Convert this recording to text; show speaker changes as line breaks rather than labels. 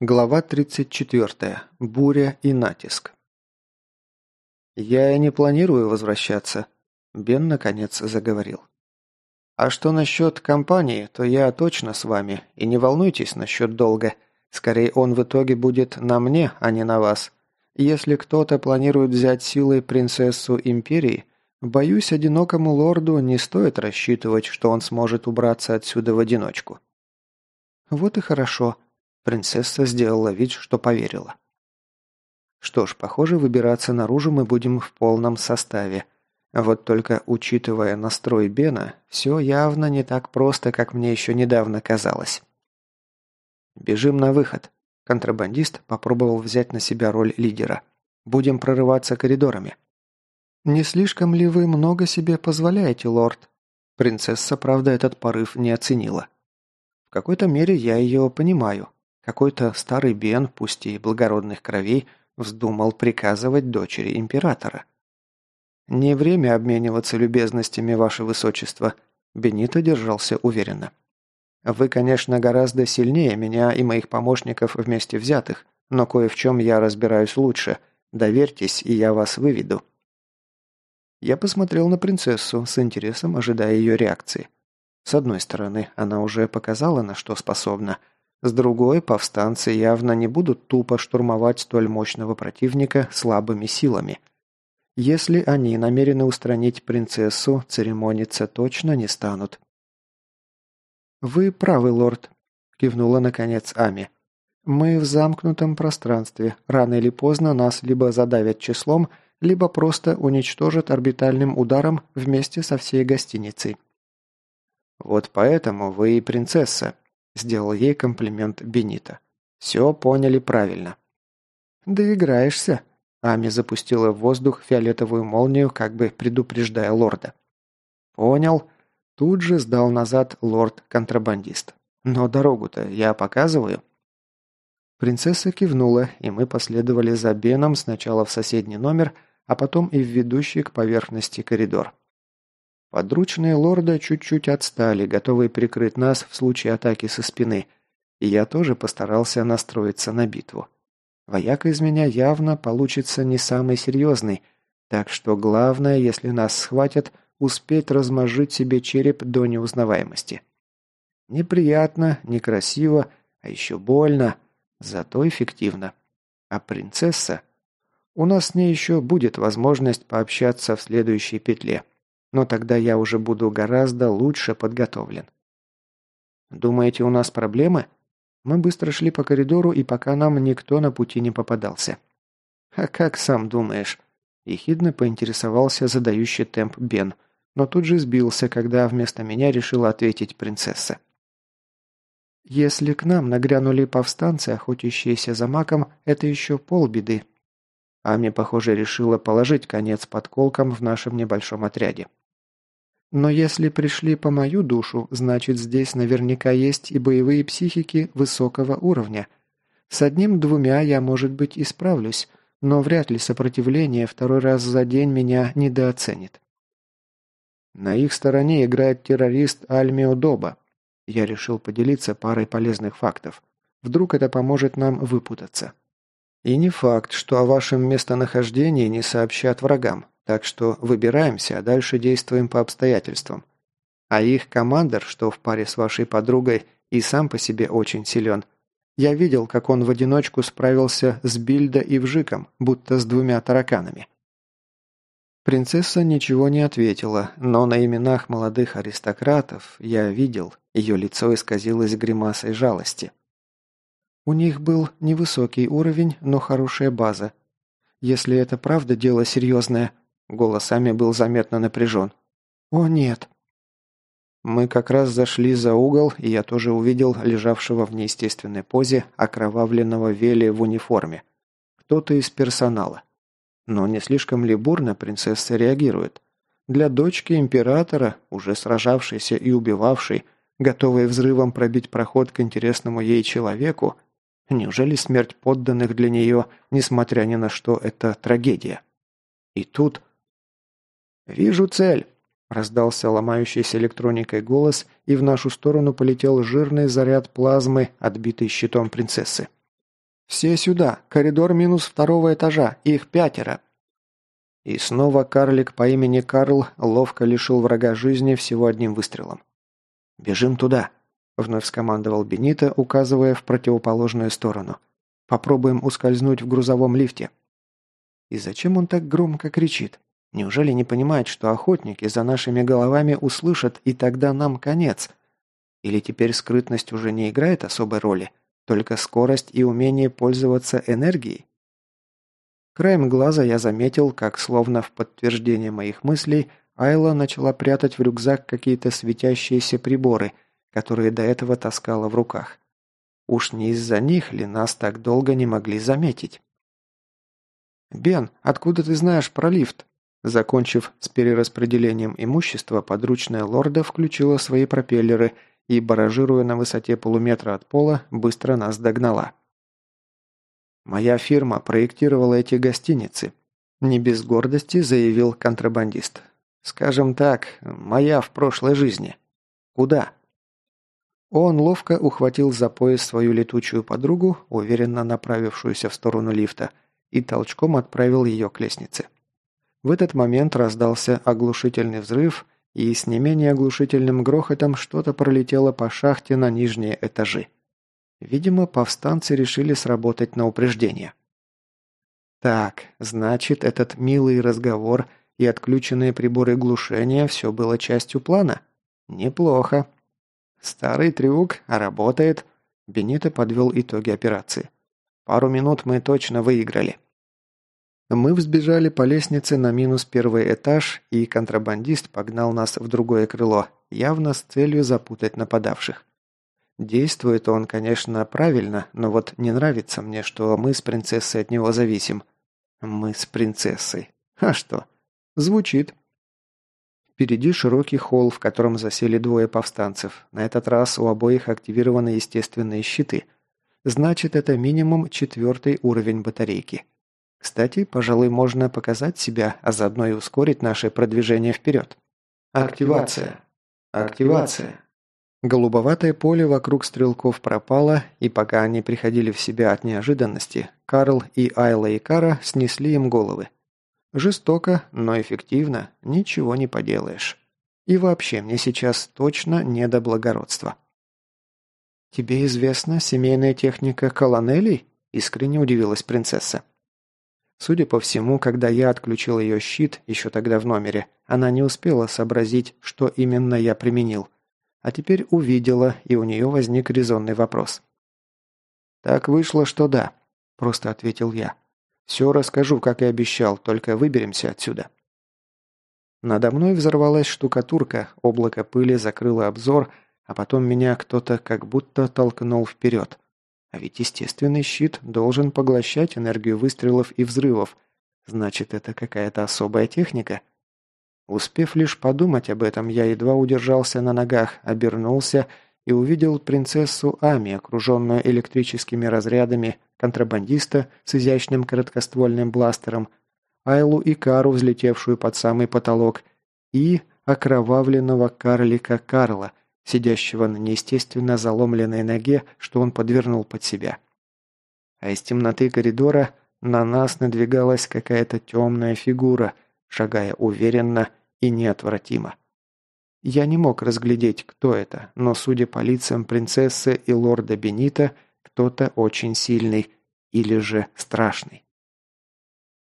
Глава 34. Буря и натиск. «Я и не планирую возвращаться», – Бен наконец заговорил. «А что насчет компании, то я точно с вами, и не волнуйтесь насчет долга. Скорее, он в итоге будет на мне, а не на вас. Если кто-то планирует взять силой принцессу Империи, боюсь, одинокому лорду не стоит рассчитывать, что он сможет убраться отсюда в одиночку». «Вот и хорошо», Принцесса сделала вид, что поверила. Что ж, похоже, выбираться наружу мы будем в полном составе. Вот только, учитывая настрой Бена, все явно не так просто, как мне еще недавно казалось. «Бежим на выход», – контрабандист попробовал взять на себя роль лидера. «Будем прорываться коридорами». «Не слишком ли вы много себе позволяете, лорд?» Принцесса, правда, этот порыв не оценила. В какой-то мере я ее понимаю. Какой-то старый Бен, пусть и благородных кровей, вздумал приказывать дочери императора. «Не время обмениваться любезностями, ваше высочество», – Бенито держался уверенно. «Вы, конечно, гораздо сильнее меня и моих помощников вместе взятых, но кое в чем я разбираюсь лучше. Доверьтесь, и я вас выведу». Я посмотрел на принцессу, с интересом ожидая ее реакции. С одной стороны, она уже показала, на что способна – с другой, повстанцы явно не будут тупо штурмовать столь мощного противника слабыми силами. Если они намерены устранить принцессу, церемониться точно не станут. «Вы правы, лорд», – кивнула наконец Ами. «Мы в замкнутом пространстве. Рано или поздно нас либо задавят числом, либо просто уничтожат орбитальным ударом вместе со всей гостиницей». «Вот поэтому вы и принцесса», Сделал ей комплимент Бенита. «Все поняли правильно». «Доиграешься», Ами запустила в воздух фиолетовую молнию, как бы предупреждая лорда. «Понял». Тут же сдал назад лорд-контрабандист. «Но дорогу-то я показываю». Принцесса кивнула, и мы последовали за Беном сначала в соседний номер, а потом и в ведущий к поверхности коридор. Подручные лорда чуть-чуть отстали, готовые прикрыть нас в случае атаки со спины, и я тоже постарался настроиться на битву. Вояка из меня явно получится не самый серьезный, так что главное, если нас схватят, успеть размозжить себе череп до неузнаваемости. Неприятно, некрасиво, а еще больно, зато эффективно. А принцесса? У нас с ней еще будет возможность пообщаться в следующей петле. Но тогда я уже буду гораздо лучше подготовлен. Думаете, у нас проблемы? Мы быстро шли по коридору, и пока нам никто на пути не попадался. А как сам думаешь? Ехидно поинтересовался задающий темп Бен, но тут же сбился, когда вместо меня решила ответить принцесса. «Если к нам нагрянули повстанцы, охотящиеся за маком, это еще полбеды». Ами, похоже, решила положить конец подколкам в нашем небольшом отряде. Но если пришли по мою душу, значит здесь наверняка есть и боевые психики высокого уровня. С одним-двумя я, может быть, и справлюсь, но вряд ли сопротивление второй раз за день меня недооценит. На их стороне играет террорист Альмио Доба. Я решил поделиться парой полезных фактов. Вдруг это поможет нам выпутаться. И не факт, что о вашем местонахождении не сообщат врагам. Так что выбираемся, а дальше действуем по обстоятельствам. А их командир, что в паре с вашей подругой, и сам по себе очень силен. Я видел, как он в одиночку справился с Бильда и Вжиком, будто с двумя тараканами. Принцесса ничего не ответила, но на именах молодых аристократов я видел, ее лицо исказилось гримасой жалости. У них был невысокий уровень, но хорошая база. Если это правда дело серьезное, Голос Ами был заметно напряжен. «О, нет!» Мы как раз зашли за угол, и я тоже увидел лежавшего в неестественной позе окровавленного Вели в униформе. Кто-то из персонала. Но не слишком ли бурно принцесса реагирует? Для дочки императора, уже сражавшейся и убивавшей, готовой взрывом пробить проход к интересному ей человеку, неужели смерть подданных для нее, несмотря ни на что, это трагедия? И тут «Вижу цель!» – раздался ломающийся электроникой голос, и в нашу сторону полетел жирный заряд плазмы, отбитый щитом принцессы. Все сюда! Коридор минус второго этажа! Их пятеро!» И снова карлик по имени Карл ловко лишил врага жизни всего одним выстрелом. «Бежим туда!» – вновь скомандовал Бенита, указывая в противоположную сторону. «Попробуем ускользнуть в грузовом лифте». И зачем он так громко кричит? Неужели не понимает, что охотники за нашими головами услышат, и тогда нам конец? Или теперь скрытность уже не играет особой роли, только скорость и умение пользоваться энергией? Краем глаза я заметил, как, словно в подтверждение моих мыслей, Айла начала прятать в рюкзак какие-то светящиеся приборы, которые до этого таскала в руках. Уж не из-за них ли нас так долго не могли заметить? «Бен, откуда ты знаешь про лифт?» Закончив с перераспределением имущества, подручная лорда включила свои пропеллеры и, баражируя на высоте полуметра от пола, быстро нас догнала. «Моя фирма проектировала эти гостиницы», – не без гордости заявил контрабандист. «Скажем так, моя в прошлой жизни. Куда?» Он ловко ухватил за пояс свою летучую подругу, уверенно направившуюся в сторону лифта, и толчком отправил ее к лестнице. В этот момент раздался оглушительный взрыв, и с не менее оглушительным грохотом что-то пролетело по шахте на нижние этажи. Видимо, повстанцы решили сработать на упреждение. Так, значит, этот милый разговор и отключенные приборы глушения все было частью плана? Неплохо. Старый трюк, а работает. Бенито подвел итоги операции. Пару минут мы точно выиграли. Мы взбежали по лестнице на минус первый этаж, и контрабандист погнал нас в другое крыло, явно с целью запутать нападавших. Действует он, конечно, правильно, но вот не нравится мне, что мы с принцессой от него зависим. Мы с принцессой. А что? Звучит. Впереди широкий холл, в котором засели двое повстанцев. На этот раз у обоих активированы естественные щиты. Значит, это минимум четвертый уровень батарейки. Кстати, пожалуй, можно показать себя, а заодно и ускорить наше продвижение вперед. Активация. Активация. Голубоватое поле вокруг стрелков пропало, и пока они приходили в себя от неожиданности, Карл и Айла и Кара снесли им головы. Жестоко, но эффективно, ничего не поделаешь. И вообще, мне сейчас точно не до благородства. «Тебе известна семейная техника колонелей?» – искренне удивилась принцесса. Судя по всему, когда я отключил ее щит, еще тогда в номере, она не успела сообразить, что именно я применил – а теперь увидела, и у нее возник резонный вопрос. «Так вышло, что да», – просто ответил я. «Все расскажу, как и обещал, только выберемся отсюда». Надо мной взорвалась штукатурка, облако пыли закрыло обзор, а потом меня кто-то как будто толкнул вперед. А ведь естественный щит должен поглощать энергию выстрелов и взрывов. Значит, это какая-то особая техника – Успев лишь подумать об этом, я едва удержался на ногах, обернулся и увидел принцессу Ами, окруженную электрическими разрядами, контрабандиста с изящным короткоствольным бластером, Айлу и Кару, взлетевшую под самый потолок, и окровавленного карлика Карла, сидящего на неестественно заломленной ноге, что он подвернул под себя. А из темноты коридора на нас надвигалась какая-то темная фигура, шагая уверенно и неотвратимо. Я не мог разглядеть, кто это, но, судя по лицам принцессы и лорда Бенита, кто-то очень сильный или же страшный.